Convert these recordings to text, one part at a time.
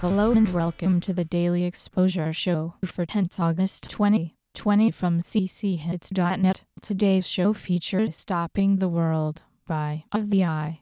Hello and welcome to the Daily Exposure Show for 10th August 2020 from cchits.net. Today's show features Stopping the World by Of the Eye.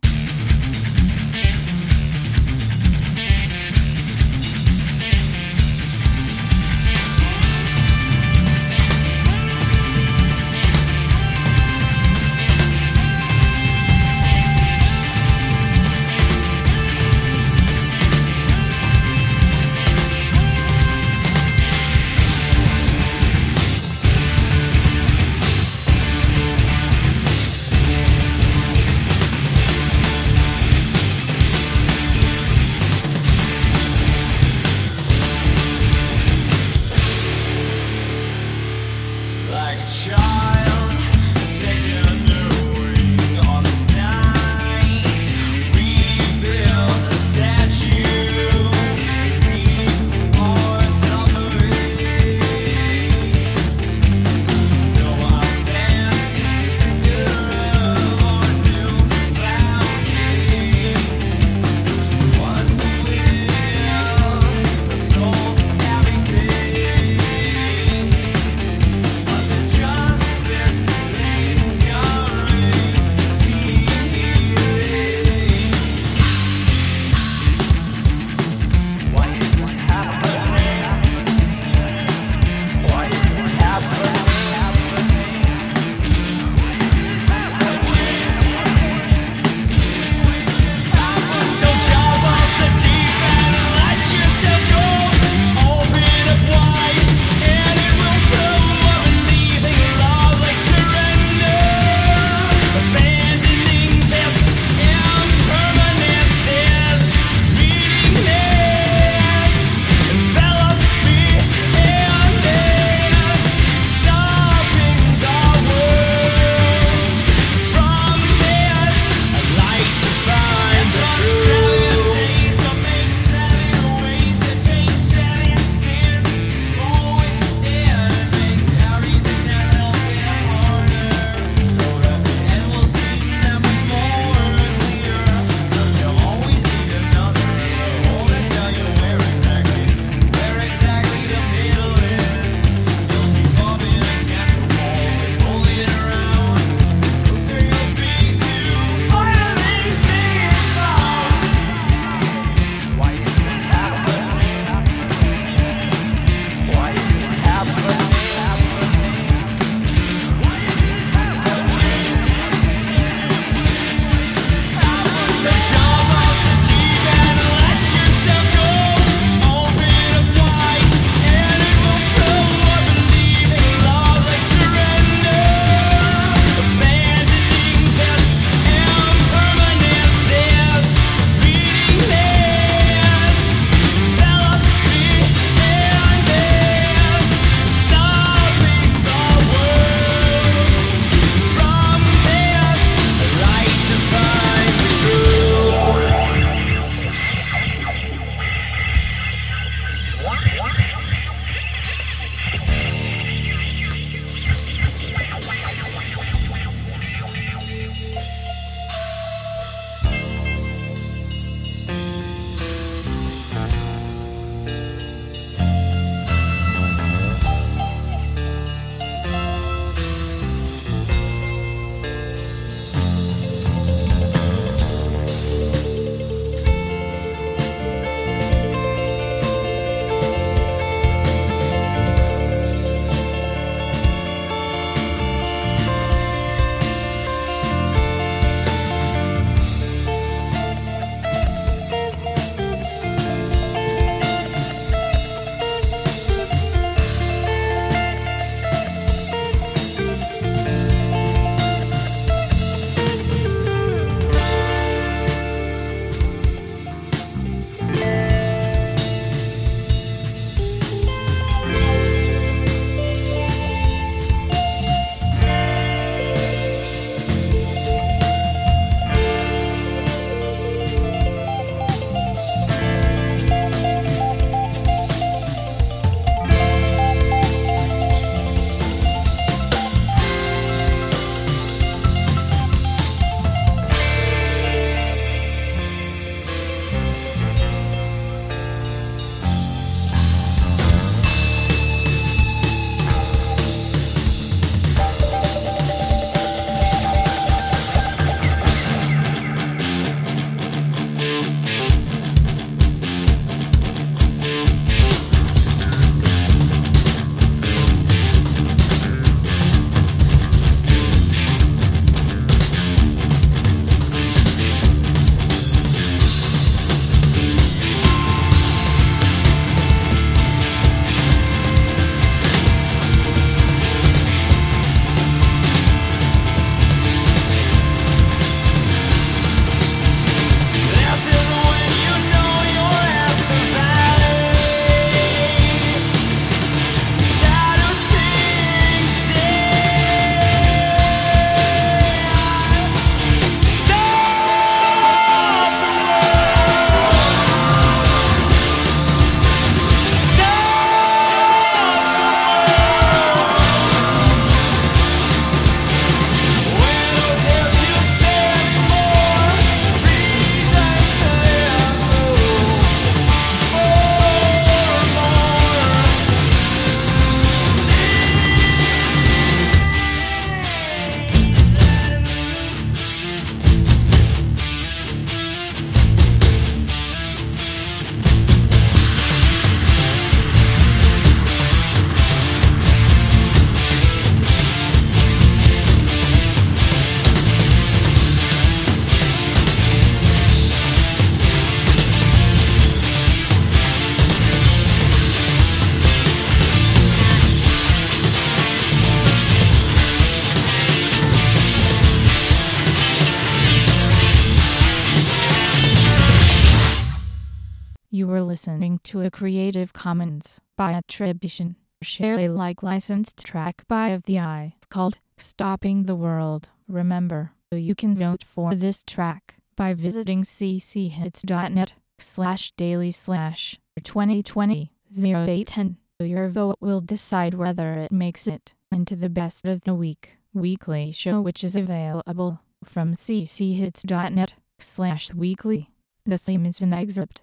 Listening to a Creative Commons by attribution, share Alike licensed track by of the eye called Stopping the World. Remember, you can vote for this track by visiting cchits.net slash daily slash 2020 0810. Your vote will decide whether it makes it into the best of the week weekly show which is available from cchits.net slash weekly. The theme is an excerpt